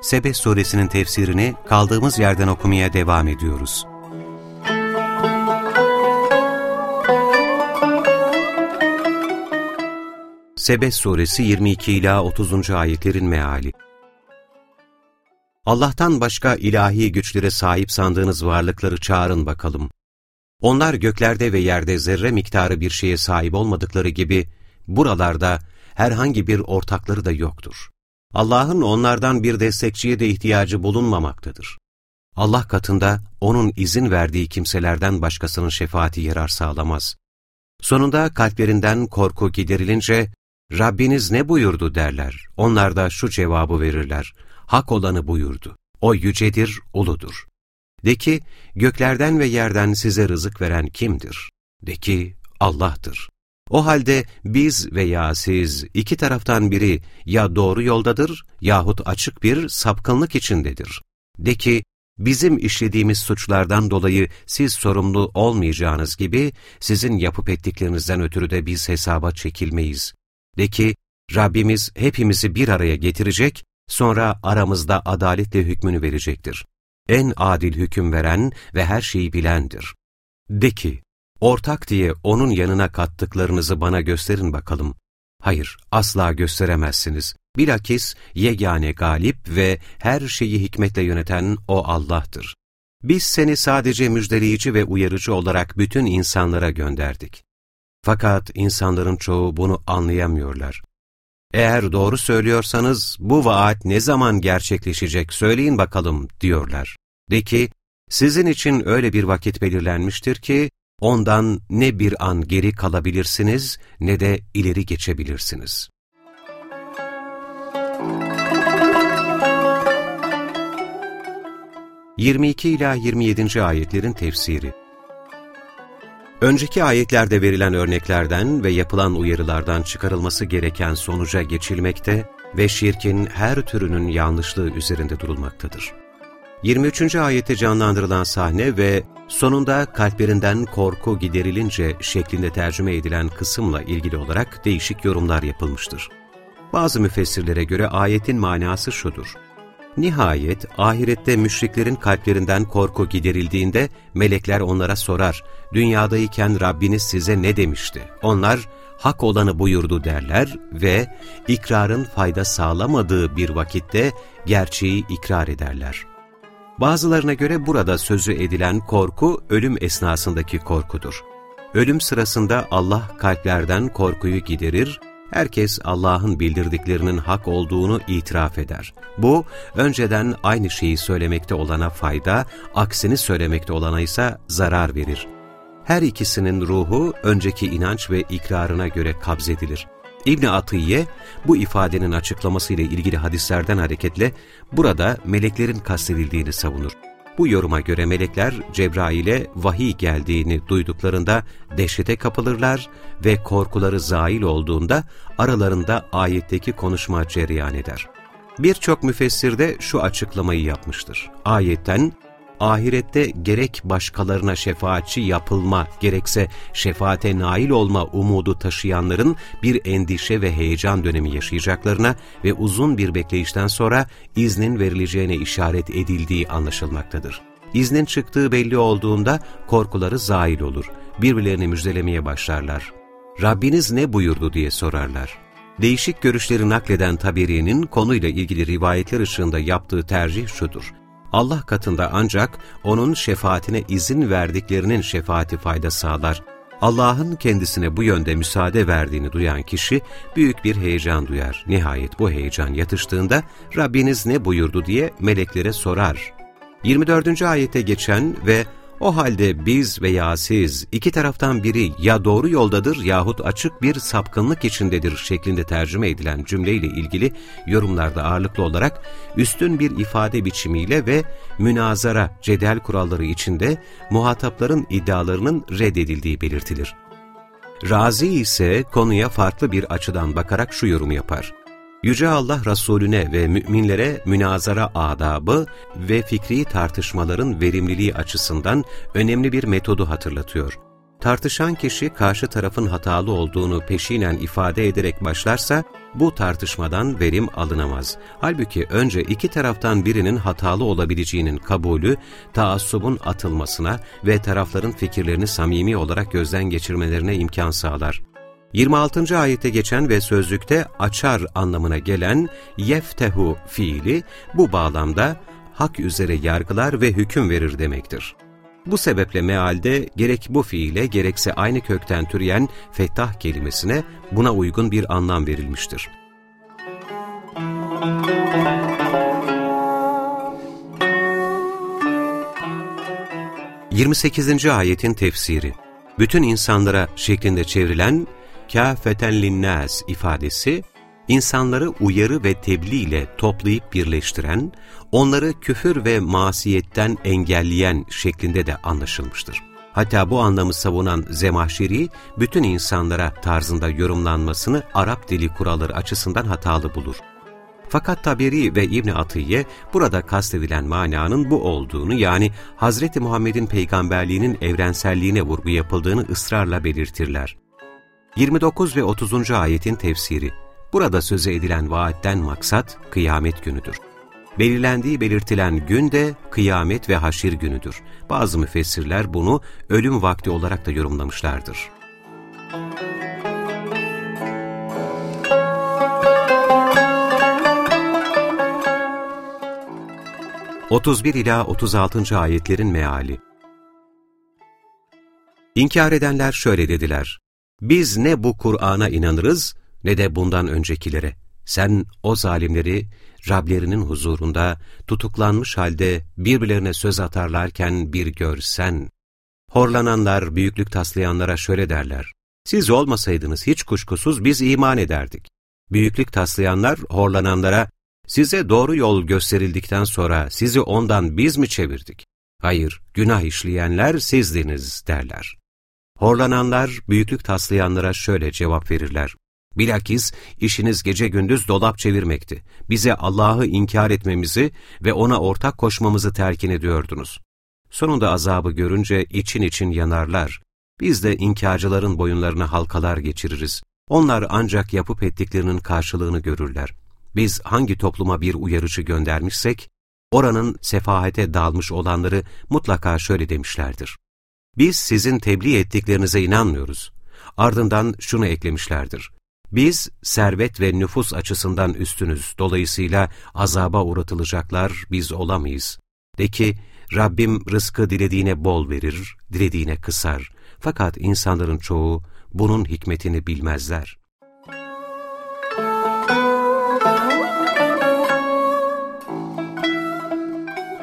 Sebe suresinin tefsirini kaldığımız yerden okumaya devam ediyoruz. Sebe suresi 22 ila 30. ayetlerin meali. Allah'tan başka ilahi güçlere sahip sandığınız varlıkları çağırın bakalım. Onlar göklerde ve yerde zerre miktarı bir şeye sahip olmadıkları gibi buralarda herhangi bir ortakları da yoktur. Allah'ın onlardan bir destekçiye de ihtiyacı bulunmamaktadır. Allah katında O'nun izin verdiği kimselerden başkasının şefaati yarar sağlamaz. Sonunda kalplerinden korku giderilince, Rabbiniz ne buyurdu derler. Onlar da şu cevabı verirler. Hak olanı buyurdu. O yücedir, uludur. De ki, göklerden ve yerden size rızık veren kimdir? De ki, Allah'tır. O halde biz veya siz iki taraftan biri ya doğru yoldadır yahut açık bir sapkınlık içindedir. De ki, bizim işlediğimiz suçlardan dolayı siz sorumlu olmayacağınız gibi sizin yapıp ettiklerinizden ötürü de biz hesaba çekilmeyiz. De ki, Rabbimiz hepimizi bir araya getirecek, sonra aramızda adaletle hükmünü verecektir. En adil hüküm veren ve her şeyi bilendir. De ki, Ortak diye onun yanına kattıklarınızı bana gösterin bakalım. Hayır, asla gösteremezsiniz. Bilakis yegane galip ve her şeyi hikmetle yöneten O Allah'tır. Biz seni sadece müjdeleyici ve uyarıcı olarak bütün insanlara gönderdik. Fakat insanların çoğu bunu anlayamıyorlar. Eğer doğru söylüyorsanız bu vaat ne zaman gerçekleşecek söyleyin bakalım diyorlar. De ki, sizin için öyle bir vakit belirlenmiştir ki, Ondan ne bir an geri kalabilirsiniz ne de ileri geçebilirsiniz. ...22 ila 27. ayetlerin tefsiri Önceki ayetlerde verilen örneklerden ve yapılan uyarılardan çıkarılması gereken sonuca geçilmekte ve şirkin her türünün yanlışlığı üzerinde durulmaktadır. 23. ayette canlandırılan sahne ve sonunda kalplerinden korku giderilince şeklinde tercüme edilen kısımla ilgili olarak değişik yorumlar yapılmıştır. Bazı müfessirlere göre ayetin manası şudur. Nihayet ahirette müşriklerin kalplerinden korku giderildiğinde melekler onlara sorar, dünyadayken Rabbiniz size ne demişti? Onlar, hak olanı buyurdu derler ve ikrarın fayda sağlamadığı bir vakitte gerçeği ikrar ederler. Bazılarına göre burada sözü edilen korku ölüm esnasındaki korkudur. Ölüm sırasında Allah kalplerden korkuyu giderir, herkes Allah'ın bildirdiklerinin hak olduğunu itiraf eder. Bu, önceden aynı şeyi söylemekte olana fayda, aksini söylemekte olana ise zarar verir. Her ikisinin ruhu önceki inanç ve ikrarına göre kabzedilir. İbn Atiyye bu ifadenin açıklamasıyla ilgili hadislerden hareketle burada meleklerin kastedildiğini savunur. Bu yoruma göre melekler Cebrail'e vahiy geldiğini duyduklarında dehşete kapılırlar ve korkuları zail olduğunda aralarında ayetteki konuşma cereyan eder. Birçok müfessir de şu açıklamayı yapmıştır. Ayetten ahirette gerek başkalarına şefaatçi yapılma, gerekse şefaate nail olma umudu taşıyanların bir endişe ve heyecan dönemi yaşayacaklarına ve uzun bir bekleyişten sonra iznin verileceğine işaret edildiği anlaşılmaktadır. İznin çıktığı belli olduğunda korkuları zail olur, birbirlerini müjdelemeye başlarlar. Rabbiniz ne buyurdu diye sorarlar. Değişik görüşleri nakleden Taberi'nin konuyla ilgili rivayetler ışığında yaptığı tercih şudur. Allah katında ancak O'nun şefaatine izin verdiklerinin şefaati fayda sağlar. Allah'ın kendisine bu yönde müsaade verdiğini duyan kişi büyük bir heyecan duyar. Nihayet bu heyecan yatıştığında Rabbiniz ne buyurdu diye meleklere sorar. 24. ayete geçen ve O halde biz veya siz iki taraftan biri ya doğru yoldadır yahut açık bir sapkınlık içindedir şeklinde tercüme edilen cümleyle ilgili yorumlarda ağırlıklı olarak üstün bir ifade biçimiyle ve münazara, cedel kuralları içinde muhatapların iddialarının reddedildiği belirtilir. Razi ise konuya farklı bir açıdan bakarak şu yorum yapar. Yüce Allah Resulüne ve müminlere münazara adabı ve fikri tartışmaların verimliliği açısından önemli bir metodu hatırlatıyor. Tartışan kişi karşı tarafın hatalı olduğunu peşinen ifade ederek başlarsa bu tartışmadan verim alınamaz. Halbuki önce iki taraftan birinin hatalı olabileceğinin kabulü, taassubun atılmasına ve tarafların fikirlerini samimi olarak gözden geçirmelerine imkan sağlar. 26. ayette geçen ve sözlükte açar anlamına gelen yeftehu fiili bu bağlamda hak üzere yargılar ve hüküm verir demektir. Bu sebeple mealde gerek bu fiile gerekse aynı kökten türeyen fettah kelimesine buna uygun bir anlam verilmiştir. Yirmi sekizinci ayetin tefsiri Bütün insanlara şeklinde çevrilen kâfeten linnâs ifadesi, insanları uyarı ve tebliğ ile toplayıp birleştiren, onları küfür ve masiyetten engelleyen şeklinde de anlaşılmıştır. Hatta bu anlamı savunan Zemahşeri, bütün insanlara tarzında yorumlanmasını Arap dili kuralları açısından hatalı bulur. Fakat Taberi ve İbni Atiye burada kastedilen mananın bu olduğunu yani Hz. Muhammed'in peygamberliğinin evrenselliğine vurgu yapıldığını ısrarla belirtirler. 29 ve 30. ayetin tefsiri Burada söze edilen vaatten maksat kıyamet günüdür. Belirlendiği belirtilen gün de kıyamet ve haşir günüdür. Bazı müfessirler bunu ölüm vakti olarak da yorumlamışlardır. ...31 ila 36. ayetlerin meali İnkar edenler şöyle dediler, biz ne bu Kur'an'a inanırız ne de bundan öncekilere. Sen o zalimleri Rablerinin huzurunda tutuklanmış halde birbirlerine söz atarlarken bir görsen. Horlananlar, büyüklük taslayanlara şöyle derler. Siz olmasaydınız hiç kuşkusuz biz iman ederdik. Büyüklük taslayanlar horlananlara, size doğru yol gösterildikten sonra sizi ondan biz mi çevirdik? Hayır, günah işleyenler sizdiniz derler. Horlananlar, büyüklük taslayanlara şöyle cevap verirler. Bilakis işiniz gece gündüz dolap çevirmekti. Bize Allah'ı inkar etmemizi ve ona ortak koşmamızı terkin ediyordunuz. Sonunda azabı görünce için için yanarlar. Biz de inkarcıların boyunlarına halkalar geçiririz. Onlar ancak yapıp ettiklerinin karşılığını görürler. Biz hangi topluma bir uyarıcı göndermişsek, oranın sefahete dalmış olanları mutlaka şöyle demişlerdir. Biz sizin tebliğ ettiklerinize inanmıyoruz. Ardından şunu eklemişlerdir. Biz servet ve nüfus açısından üstünüz. Dolayısıyla azaba uğratılacaklar biz olamayız. De ki, Rabbim rızkı dilediğine bol verir, dilediğine kısar. Fakat insanların çoğu bunun hikmetini bilmezler.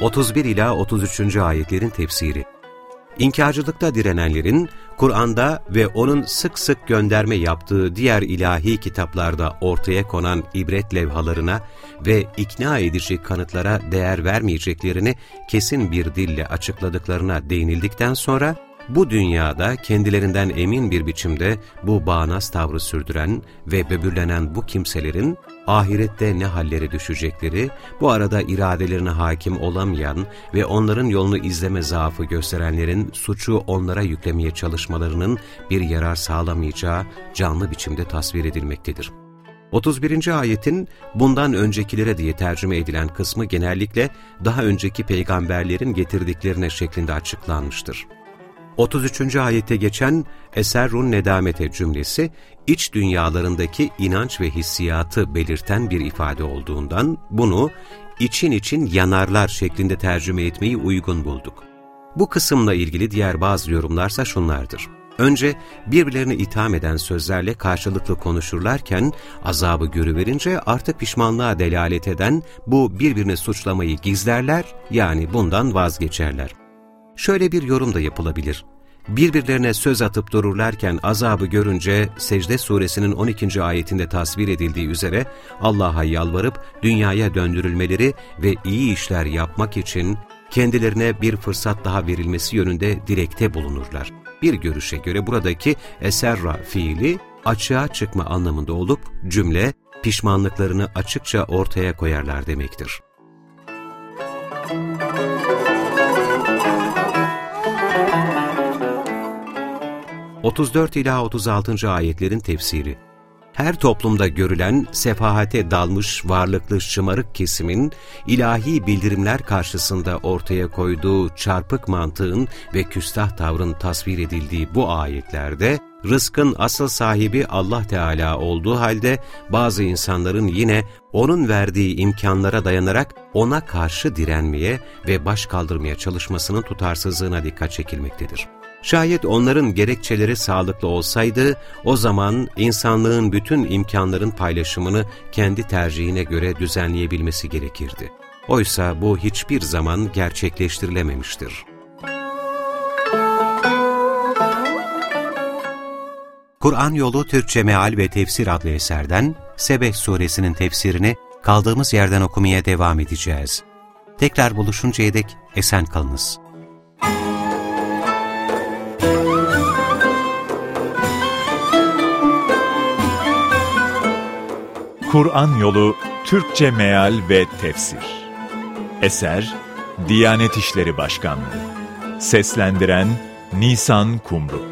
Otuz ila 33. ayetlerin tefsiri İnkarcılıkta direnenlerin, Kur'an'da ve onun sık sık gönderme yaptığı diğer ilahi kitaplarda ortaya konan ibret levhalarına ve ikna edici kanıtlara değer vermeyeceklerini kesin bir dille açıkladıklarına değinildikten sonra, bu dünyada kendilerinden emin bir biçimde bu bağnaz tavrı sürdüren ve böbürlenen bu kimselerin ahirette ne hallere düşecekleri, bu arada iradelerine hakim olamayan ve onların yolunu izleme zaafı gösterenlerin suçu onlara yüklemeye çalışmalarının bir yarar sağlamayacağı canlı biçimde tasvir edilmektedir. 31. ayetin bundan öncekilere diye tercüme edilen kısmı genellikle daha önceki peygamberlerin getirdiklerine şeklinde açıklanmıştır. 33. ayette geçen Eserrun Nedamete cümlesi, iç dünyalarındaki inanç ve hissiyatı belirten bir ifade olduğundan bunu için için yanarlar şeklinde tercüme etmeyi uygun bulduk. Bu kısımla ilgili diğer bazı yorumlarsa şunlardır. Önce birbirlerini itham eden sözlerle karşılıklı konuşurlarken azabı görüverince artık pişmanlığa delalet eden bu birbirini suçlamayı gizlerler yani bundan vazgeçerler. Şöyle bir yorum da yapılabilir. Birbirlerine söz atıp dururlarken azabı görünce Secde suresinin 12. ayetinde tasvir edildiği üzere Allah'a yalvarıp dünyaya döndürülmeleri ve iyi işler yapmak için kendilerine bir fırsat daha verilmesi yönünde dilekte bulunurlar. Bir görüşe göre buradaki eserra fiili açığa çıkma anlamında olup cümle pişmanlıklarını açıkça ortaya koyarlar demektir. 34 ila 36. ayetlerin tefsiri. Her toplumda görülen sefahate dalmış varlıklı şımarık kesimin ilahi bildirimler karşısında ortaya koyduğu çarpık mantığın ve küstah tavrın tasvir edildiği bu ayetlerde rızkın asıl sahibi Allah Teala olduğu halde bazı insanların yine O'nun verdiği imkanlara dayanarak O'na karşı direnmeye ve baş kaldırmaya çalışmasının tutarsızlığına dikkat çekilmektedir. Şayet onların gerekçeleri sağlıklı olsaydı, o zaman insanlığın bütün imkanların paylaşımını kendi tercihine göre düzenleyebilmesi gerekirdi. Oysa bu hiçbir zaman gerçekleştirilememiştir. Kur'an Yolu Türkçe Meal ve Tefsir adlı eserden Sebeh suresinin tefsirini kaldığımız yerden okumaya devam edeceğiz. Tekrar buluşuncaya dek esen kalınız. Kur'an Yolu Türkçe Meal ve Tefsir Eser Diyanet İşleri Başkanlığı Seslendiren Nisan Kumru